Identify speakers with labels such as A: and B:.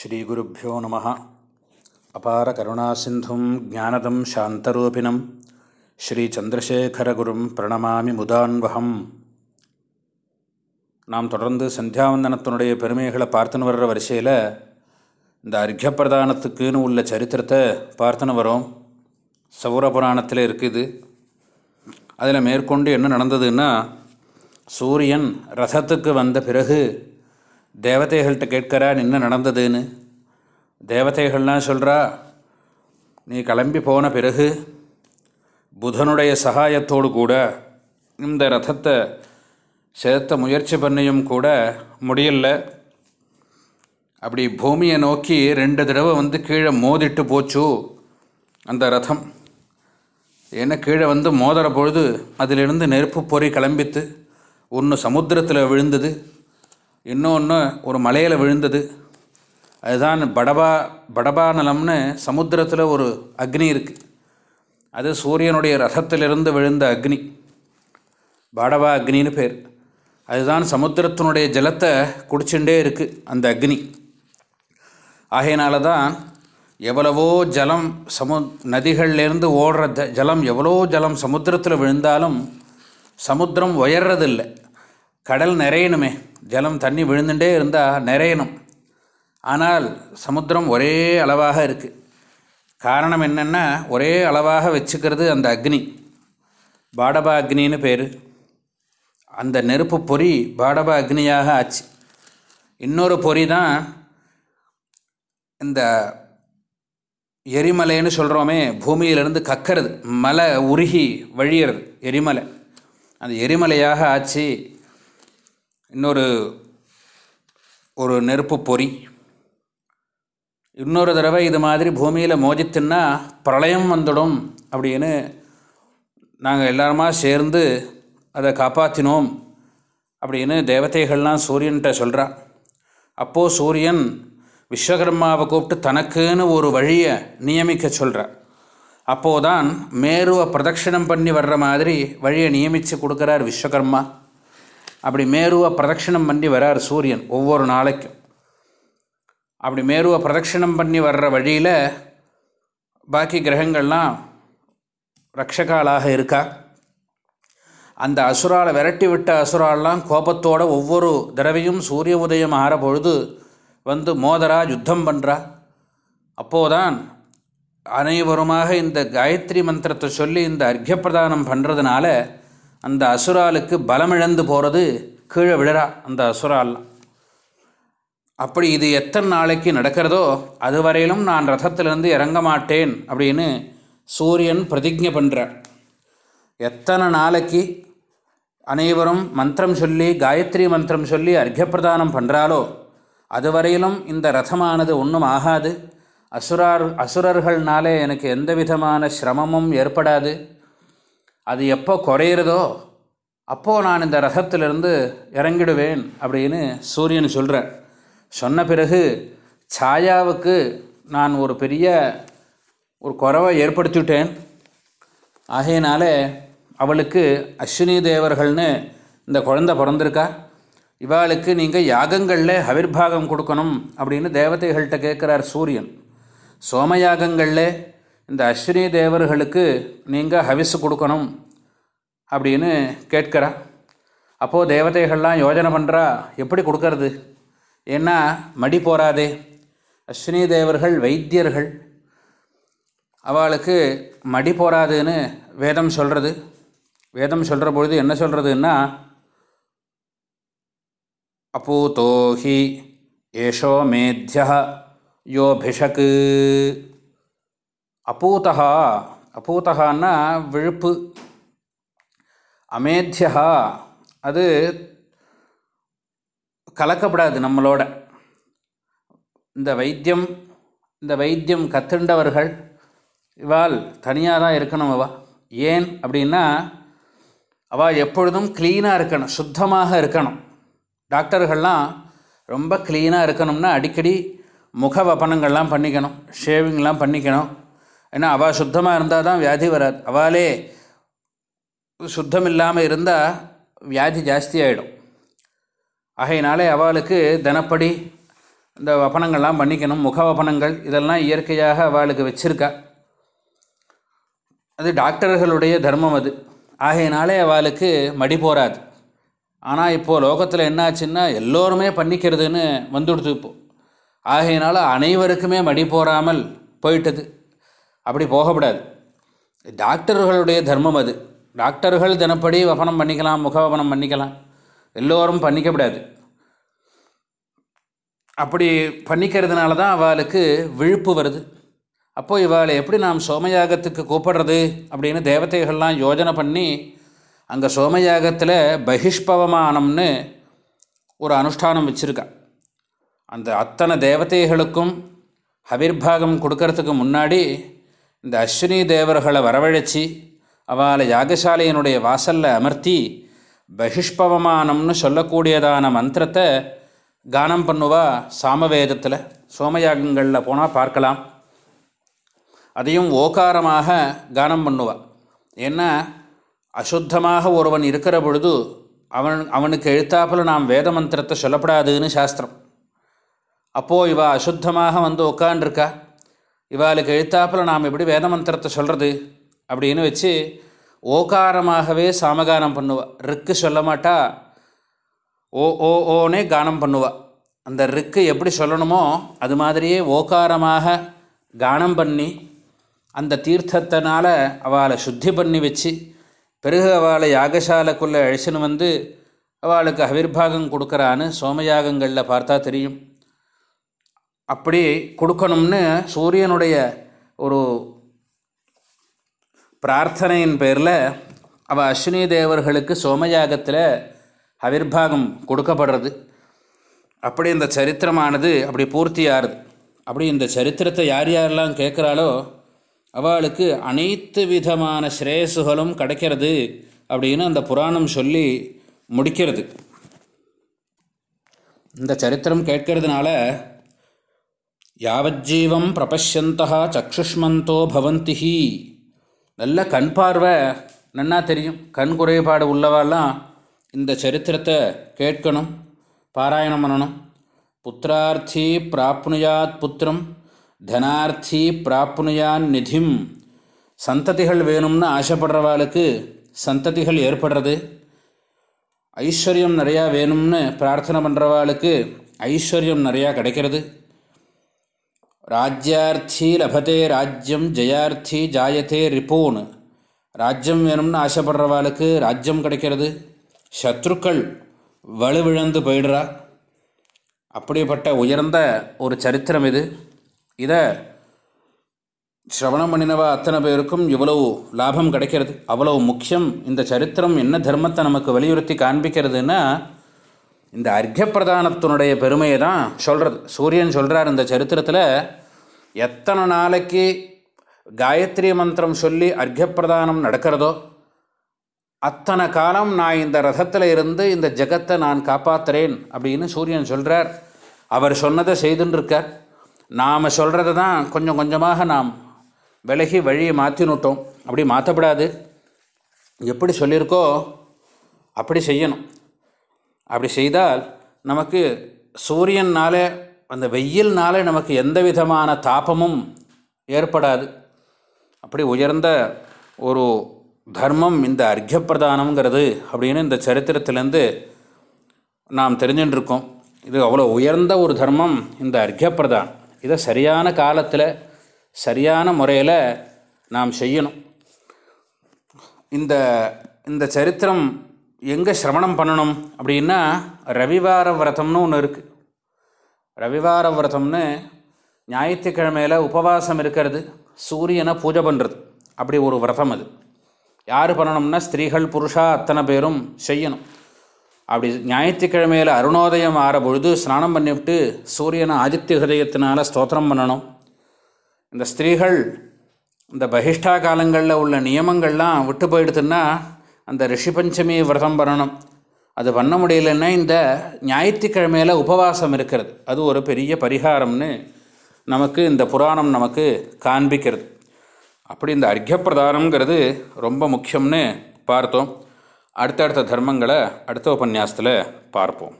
A: ஸ்ரீகுருப்போ நம. அபார கருணாசிந்தும் ஜானதம் சாந்தரூபிணம். ஸ்ரீச்சந்திரசேகரகுரும் பிரணமாமி முதான்வகம் நாம் தொடர்ந்து சந்தியாவந்தனத்தினுடைய பெருமைகளை பார்த்துன்னு வர்ற வரிசையில் இந்த அர்க்கியப்பிரதானத்துக்குன்னு உள்ள சரித்திரத்தை பார்த்துன்னு வரோம். சௌரபுராணத்தில் இருக்குது. அதில் மேற்கொண்டு என்ன நடந்ததுன்னா சூரியன் ரதத்துக்கு வந்த பிறகு தேவதைகள்கிட்ட கேட்கிறான் என்ன நடந்ததுன்னு? தேவதைகள்லாம் சொல்கிறா நீ கிளம்பி போன பிறகு புதனுடைய சகாயத்தோடு கூட இந்த ரதத்தை சேர்த்த முயற்சி பண்ணியும் கூட முடியல. அப்படி பூமியை நோக்கி ரெண்டு தடவை வந்து கீழே மோதிட்டு போச்சு அந்த ரதம். ஏன்னா கீழே வந்து மோதுற பொழுது அதிலிருந்து நெருப்பு பொறி கிளம்பித்து ஒன்று சமுத்திரத்தில் விழுந்தது. இன்னொன்று ஒரு மலையில் விழுந்தது. அதுதான் படபா படபா நலம்னு சமுத்திரத்தில் ஒரு அக்னி இருக்குது அது சூரியனுடைய ரதத்திலிருந்து விழுந்த அக்னி. படபா அக்னின்னு பேர். அதுதான் சமுத்திரத்தினுடைய ஜலத்தை குடிச்சுட்டே இருக்குது அந்த அக்னி. ஆகையினால தான் எவ்வளவோ ஜலம் சமு நதிகள்லேருந்து ஓடுற த ஜலம் எவ்வளோ ஜலம் சமுத்திரத்தில் விழுந்தாலும் சமுத்திரம் உயர்றதில்லை. கடல் நிறையணுமே. ஜலம் தண்ணி விழுந்துட்டே இருந்தால் நிறையணும். ஆனால் சமுத்திரம் ஒரே அளவாக இருக்குது காரணம் என்னென்னா ஒரே அளவாக வச்சுக்கிறது அந்த அக்னி. பாடபா அக்னின்னு பேர். அந்த நெருப்பு பொறி பாடபா அக்னியாக ஆச்சு. இன்னொரு பொறி தான் இந்த எரிமலைன்னு சொல்கிறோமே பூமியிலிருந்து கக்கிறது மலை உருகி வழியிறது எரிமலை. அந்த எரிமலையாக ஆச்சு. இன்னொரு ஒரு நெருப்பு பொறி. இன்னொரு தடவை இது மாதிரி பூமியில் மோதித்துன்னா பிரளயம் வந்துடும் அப்படின்னு நாங்கள் எல்லாருமா சேர்ந்து அதை காப்பாற்றினோம் அப்படின்னு தேவதைகள்லாம் சூரியன்கிட்ட சொல்கிறா அப்போது சூரியன் விஸ்வகர்மாவை கூப்பிட்டு தனக்குன்னு ஒரு வழியை நியமிக்க சொல்கிறார் அப்போது தான் மேருவை பிரதட்சிணம் பண்ணி வர்ற மாதிரி வழியை நியமித்து கொடுக்குறார் விஸ்வகர்மா. அப்படி மேருவை பிரதட்சிணம் பண்ணி வரார் சூரியன் ஒவ்வொரு நாளைக்கும். அப்படி மேருவை பிரதட்சிணம் பண்ணி வர்ற வழியில் பாக்கி கிரகங்கள்லாம் ரக்ஷகாலாக இருக்கா? அந்த அசுராலை விரட்டி விட்ட அசுராலாம் கோபத்தோட ஒவ்வொரு தடவையும் சூரிய உதயம் ஆற பொழுது வந்து மோதரா யுத்தம் பண்ணுறா அப்போதான் அனைவருமாக இந்த காயத்ரி மந்திரத்தை சொல்லி இந்த அர்க்கியப்பிரதானம் பண்ணுறதுனால அந்த அசுராலுக்கு பலமிழந்து போகிறது கீழே விழறா அந்த அசுராலாம் அப்படி இது எத்தனை நாளைக்கு நடக்கிறதோ அதுவரையிலும் நான் ரதத்திலிருந்து இறங்க மாட்டேன் அப்படின்னு சூரியன் பிரதிஜை பண்ணுறார் எத்தனை நாளைக்கு அனைவரும் மந்திரம் சொல்லி காயத்ரி மந்திரம் சொல்லி அர்க்கியப்பிரதானம் பண்ணுறாலோ அதுவரையிலும் இந்த ரதமானது ஒன்றும் ஆகாது. அசுரார் அசுரர்கள்னாலே எனக்கு எந்த விதமான சிரமமும் ஏற்படாது. அது எப்போ குறையிறதோ அப்போது நான் இந்த ரதத்திலிருந்து இறங்கிடுவேன் அப்படின்னு சூரியன் சொல்கிறேன் சொன்ன பிறகு சாயாவுக்கு நான் ஒரு பெரிய ஒரு குறவை ஏற்படுத்திவிட்டேன். ஆகையினால அவளுக்கு அஸ்வினி தேவர்கள்னு இந்த குழந்தை பிறந்திருக்கா? இவாளுக்கு நீங்கள் யாகங்களில் ஹவிர்பாகம் கொடுக்கணும் அப்படின்னு தேவதைகள்கிட்ட கேட்குறார் சூரியன். சோமயாகங்களில் இந்த அஸ்வினி தேவர்களுக்கு நீங்கள் ஹவிசு கொடுக்கணும் அப்படின்னு கேட்குறா. அப்போது தேவதைகள்லாம் யோஜனை பண்ணுறா எப்படி கொடுக்கறது? ஏன்னா மடி போராதே அஸ்வினி தேவர்கள் வைத்தியர்கள். அவளுக்கு மடி போராதுன்னு வேதம் சொல்கிறது வேதம் சொல்கிற பொழுது என்ன சொல்கிறதுன்னா அபூதோ ஹி ஏஷோ மேத்ய யோபிஷக்கு அபூதா அபூதகான்னா விழுப்பு. அமேத்தியா அது கலக்கப்படாது நம்மளோட. இந்த வைத்தியம் இந்த வைத்தியம் கத்துண்டவர்கள் இவாள் தனியாக தான் இருக்கணும் அவள் ஏன் அப்படின்னா அவள் எப்பொழுதும் க்ளீனாக இருக்கணும் சுத்தமாக இருக்கணும். டாக்டர்கள்லாம் ரொம்ப க்ளீனாக இருக்கணும்னா அடிக்கடி முக வப்பனங்கள்லாம் பண்ணிக்கணும் ஷேவிங்லாம் பண்ணிக்கணும். ஏன்னா அவள் சுத்தமாக இருந்தால் தான் வியாதி வராது. அவளே சுத்தம் இல்லாமல் இருந்தால் வியாதி ஜாஸ்தி ஆகிடும் ஆகையினாலே அவளுக்கு தினப்படி இந்த வபனங்கள்லாம் பண்ணிக்கணும். முக வபனங்கள் இதெல்லாம் இயற்கையாக அவளுக்கு வச்சிருக்கா. அது டாக்டர்களுடைய தர்மம் அது. ஆகையினாலே அவளுக்கு மடி போராது ஆனால் இப்போது லோகத்தில் என்னாச்சுன்னா எல்லோருமே பண்ணிக்கிறதுன்னு வந்துடுது இப்போது ஆகையினால அனைவருக்குமே மடி போராமல் போயிட்டது. அப்படி போகக்கூடாது. டாக்டர்களுடைய தர்மம் அது. டாக்டர்கள் தினப்படி வபனம் பண்ணிக்கலாம் முகவபனம் பண்ணிக்கலாம். எல்லோரும் பண்ணிக்கப்படாது அப்படி பண்ணிக்கிறதுனால தான் அவளுக்கு விழுப்பு வருது. அப்போது இவாளை எப்படி நாம் சோமயாகத்துக்கு கூப்பிடுறது அப்படின்னு தேவதைகள்லாம் யோஜனை பண்ணி அங்கே சோமயாகத்தில் பகிஷ்பவமானம்னு ஒரு அனுஷ்டானம் வச்சுருக்கா. அந்த அத்தனை தேவதைகளுக்கும் ஹவிர்பாகம் கொடுக்கறதுக்கு முன்னாடி இந்த அஸ்வினி தேவர்களை வரவழைச்சி அவளை யாகசாலையினுடைய வாசலில் அமர்த்தி பகிஷ்பவமானம்னு சொல்லக்கூடியதான மந்திரத்தை கானம் பண்ணுவா சாமவேதத்தில் சோமயாகங்களில் போனால் பார்க்கலாம். அதையும் ஓகாரமாக கானம் பண்ணுவா. ஏன்னா அசுத்தமாக ஒருவன் இருக்கிற பொழுது அவன் அவனுக்கு எழுத்தாப்பில் நாம் வேத மந்திரத்தை சொல்லப்படாதுன்னு சாஸ்திரம். அப்போது இவா அசுத்தமாக வந்து உட்காண்டிருக்கா இவாளுக்கு எழுத்தாப்பில் நாம் எப்படி வேத மந்திரத்தை சொல்கிறது அப்படின்னு வச்சு ஓகாரமாகவே சாமகானம் பண்ணுவா. ரிக்கு சொல்ல மாட்டா. ஓ ஓ ஓனே கானம் பண்ணுவா. அந்த ரிக்கு எப்படி சொல்லணுமோ அது மாதிரியே ஓகாரமாக கானம் பண்ணி அந்த தீர்த்தத்தினால் அவளை சுத்தி பண்ணி வச்சு பிறகு அவளை யாகசாலைக்குள்ளே அழிச்சுன்னு வந்து அவளுக்கு அவிர்பாகம் கொடுக்குறான்னு சோமயாகங்களில் பார்த்தா தெரியும். அப்படி கொடுக்கணும்னு சூரியனுடைய ஒரு பிரார்த்தனையின் பேரில் அவள் அஸ்வினி தேவர்களுக்கு சோமயாகத்தில் அவிர்வாகம் கொடுக்கப்படுறது. அப்படி இந்த சரித்திரமானது அப்படி பூர்த்தியாகுது அப்படி இந்த சரித்திரத்தை யார் யாரெல்லாம் கேட்குறாளோ அவளுக்கு அனைத்து விதமான ஸ்ரேயசுகளும் கிடைக்கிறது அப்படின்னு அந்த புராணம் சொல்லி முடிக்கிறது. இந்த சரித்திரம் கேட்கறதுனால யாவஜீவம் பிரபஷ்யந்தா சக்ஷுஷ்மந்தோ பவந்தி நல்ல கண் பார்வை நன்னா தெரியும். கண் குறைபாடு உள்ளவாலாம் இந்த சரித்திரத்தை கேட்கணும் பாராயணம் பண்ணணும். புத்திரார்த்தி பிராப்னுயாத் புத்திரம் தனார்த்தி பிராப்னுயான் நிதிம். சந்ததிகள் வேணும்னு ஆசைப்படுறவாளுக்கு சந்ததிகள் ஏற்படுறது. ஐஸ்வர்யம் நிறையா வேணும்னு பிரார்த்தனை பண்ணுறவாளுக்கு ஐஸ்வர்யம் நிறையா கிடைக்கிறது. ராஜ்யார்த்தி லபத்தே ராஜ்யம் ஜெயார்த்தி ஜாயத்தே ரிப்போன் ராஜ்யம் வேணும்னு ஆசைப்படுறவாளுக்கு ராஜ்யம் கிடைக்கிறது. சத்ருக்கள் வலுவிழந்து போயிடுறா. அப்படிப்பட்ட உயர்ந்த ஒரு சரித்திரம் இது. இதை ஸ்ரவணம் பண்ணினவா அத்தனை பேருக்கும் இவ்வளவு லாபம் கிடைக்கிறது. அவ்வளவு முக்கியம். இந்த சரித்திரம் என்ன தர்மத்தை நமக்கு வலியுறுத்தி காண்பிக்கிறதுன்னா இந்த அர்க்கப்பிரதானத்தினுடைய பெருமையை தான் சொல்கிறது சூரியன் சொல்கிறார் இந்த சரித்திரத்தில் எத்தனை நாளைக்கு காயத்ரி மந்திரம் சொல்லி அர்க்கப்பிரதானம் நடக்கிறதோ அத்தனை காலம் நான் இந்த ரதத்தில் இருந்து இந்த ஜெகத்தை நான் காப்பாற்றுறேன் அப்படின்னு சூரியன் சொல்கிறார் அவர் சொன்னதை செய்துன்ருக்கார் நாம் சொல்கிறத தான் கொஞ்சம் கொஞ்சமாக நாம் விலகி வழியை மாற்றினுட்டோம் அப்படி மாற்றப்படாது எப்படி சொல்லியிருக்கோ அப்படி செய்யணும். அப்படி செய்தால் நமக்கு சூரியனால் அந்த வெயில்னால நமக்கு எந்த விதமான தாபமும் ஏற்படாது. அப்படி உயர்ந்த ஒரு தர்மம் இந்த அர்க்கப்பிரதானங்கிறது அப்படின்னு இந்த சரித்திரத்திலேருந்து நாம் தெரிஞ்சுட்டுருக்கோம் இது அவ்வளோ உயர்ந்த ஒரு தர்மம் இந்த அர்க்கியப்பிரதான் இதை சரியான காலத்தில் சரியான முறையில் நாம் செய்யணும். இந்த இந்த சரித்திரம் எங்கே சிரவணம் பண்ணணும் அப்படின்னா ரவிவார விரதம்னு ஒன்று இருக்குது ரவிவார விரதம்னு ஞாயிற்றுக்கிழமையில் உபவாசம் இருக்கிறது. சூரியனை பூஜை பண்ணுறது அப்படி ஒரு விரதம் அது. யார் பண்ணணும்னா ஸ்திரீகள் புருஷா அத்தனை பேரும் செய்யணும். அப்படி ஞாயிற்றுக்கிழமையில் அருணோதயம் ஆற பொழுது ஸ்நானம் பண்ணிவிட்டு சூரியனை ஆதித்ய ஹதயத்தினால் ஸ்தோத்திரம் பண்ணணும். இந்த ஸ்திரீகள் இந்த பகிஷ்டா காலங்களில் உள்ள நியமங்கள்லாம் விட்டு போயிடுதுன்னா அந்த ரிஷி பஞ்சமி விரதம் பண்ணணும். அது பண்ண முடியலன்னா இந்த ஞாயிற்றுக்கிழமையில் உபவாசம் இருக்கிறது. அது ஒரு பெரிய பரிகாரம்னு நமக்கு இந்த புராணம் நமக்கு காண்பிக்கிறது. அப்படி இந்த அர்க்கப்பிரதானங்கிறது ரொம்ப முக்கியம்னு பார்த்தோம். அடுத்தடுத்த தர்மங்களை அடுத்த உபன்யாசத்தில் பார்ப்போம்.